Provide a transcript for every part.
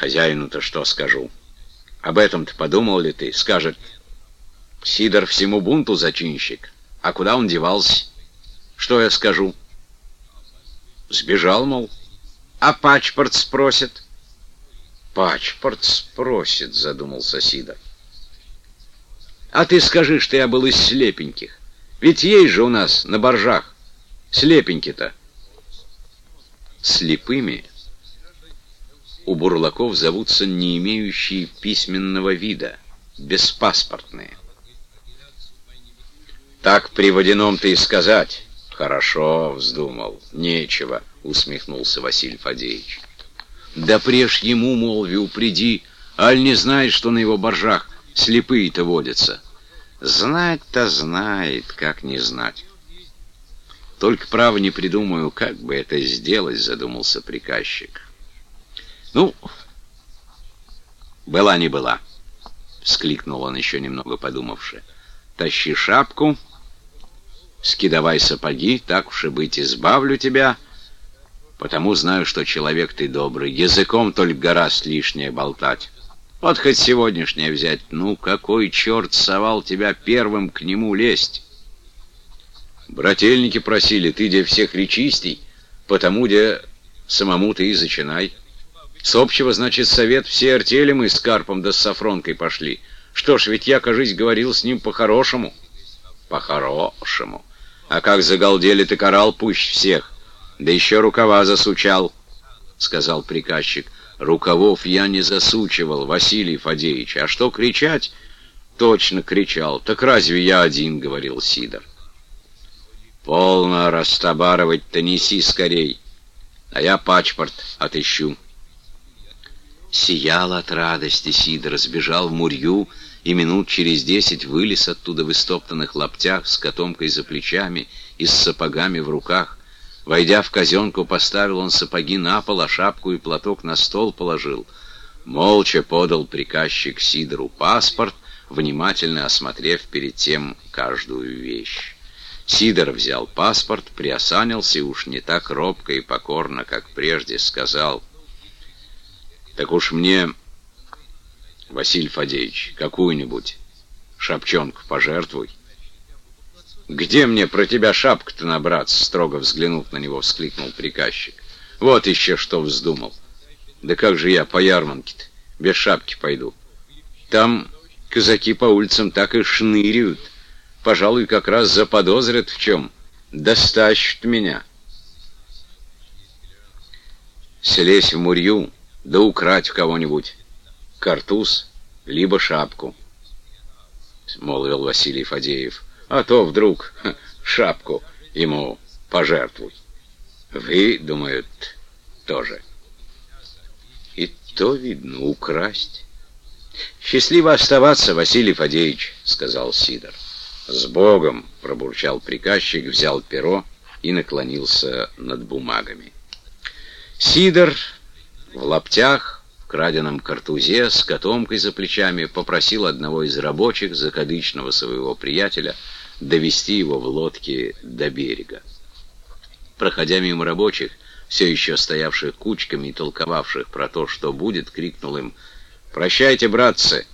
Хозяину-то что скажу? Об этом-то подумал ли ты? Скажет, Сидор всему бунту зачинщик. А куда он девался? Что я скажу? Сбежал, мол. А пачпорт спросит. Пачпорт спросит, задумался Сидор. А ты скажи, что я был из слепеньких. Ведь есть же у нас на боржах слепеньки-то. Слепыми у бурлаков зовутся не имеющие письменного вида, беспаспортные. Так при водяном-то и сказать. Хорошо, вздумал. Нечего, усмехнулся Василий Фадеевич. Да прежь ему, молви, упреди, аль не знает, что на его боржах слепые-то водятся. Знать-то знает, как не знать. Только, право, не придумаю, как бы это сделать, задумался приказчик. Ну, была не была, вскликнул он еще немного подумавши. Тащи шапку, скидывай сапоги, так уж и быть, избавлю тебя, потому знаю, что человек ты добрый, языком только гораздо лишнее болтать. Вот хоть сегодняшнее взять, ну какой черт совал тебя первым к нему лезть? Брательники просили, ты где всех речистей, потому где самому ты и зачинай. С общего, значит, совет все артели мы с Карпом да с Сафронкой пошли. Что ж, ведь я, кажись, говорил с ним по-хорошему. По-хорошему. А как загалдели ты карал пусть всех. Да еще рукава засучал, — сказал приказчик. Рукавов я не засучивал, Василий Фадеевич. А что кричать? Точно кричал. Так разве я один, — говорил Сидор. Полно растабарывать-то неси скорей, а я пачпорт отыщу. Сиял от радости Сидор, сбежал в мурью и минут через десять вылез оттуда в истоптанных лаптях с котомкой за плечами и с сапогами в руках. Войдя в казенку, поставил он сапоги на пол, а шапку и платок на стол положил. Молча подал приказчик Сидору паспорт, внимательно осмотрев перед тем каждую вещь. Сидор взял паспорт, приосанился уж не так робко и покорно, как прежде, сказал — так уж мне, Василий Фадеевич, какую-нибудь шапчонку пожертвуй. «Где мне про тебя шапку-то набраться?» Строго взглянув на него, вскликнул приказчик. «Вот еще что вздумал. Да как же я по ярмарке-то без шапки пойду? Там казаки по улицам так и шныряют. Пожалуй, как раз заподозрят в чем. Достащут меня». «Слезь в мурью!» Да украть у кого-нибудь картуз, либо шапку, — молвил Василий Фадеев. А то вдруг шапку ему пожертвуй. Вы, думают, тоже. И то, видно, украсть. «Счастливо оставаться, Василий Фадеевич», — сказал Сидор. «С Богом!» — пробурчал приказчик, взял перо и наклонился над бумагами. Сидор в лаптях, в краденом картузе, с котомкой за плечами, попросил одного из рабочих, закадычного своего приятеля, довести его в лодке до берега. Проходя мимо рабочих, все еще стоявших кучками и толковавших про то, что будет, крикнул им «Прощайте, братцы!»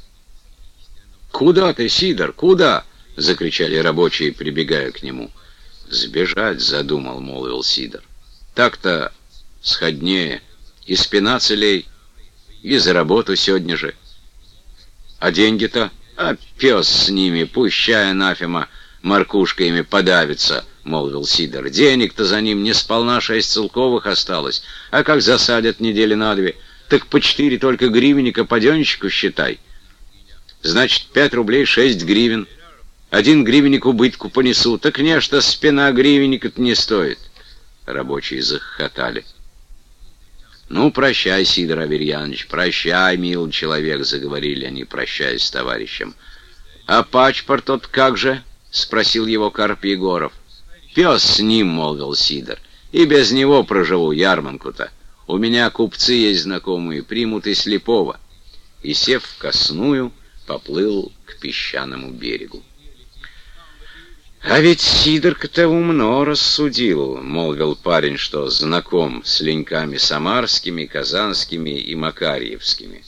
«Куда ты, Сидор, куда?» — закричали рабочие, прибегая к нему. «Сбежать задумал», — молвил Сидор. «Так-то сходнее» и спина целей, и за работу сегодня же. А деньги-то? А пес с ними, пущая нафима, маркушка ими подавится, — молвил Сидор. Денег-то за ним не сполна шесть целковых осталось, а как засадят недели на две, так по четыре только гривенника по денщику считай. Значит, пять рублей шесть гривен. Один гривенник убытку понесу, так не, что спина гривенника-то не стоит. Рабочие захохотали. «Ну, прощай, Сидор Аверьянович, прощай, мил человек», — заговорили они, прощаясь с товарищем. «А пачпорт тот как же?» — спросил его Карп Егоров. «Пес с ним», — молвил Сидор, — «и без него проживу ярманку-то. У меня купцы есть знакомые, примут и слепого». И, сев в косную, поплыл к песчаному берегу. «А ведь Сидорка-то умно рассудил», — молвил парень, что знаком с леньками самарскими, казанскими и макарьевскими.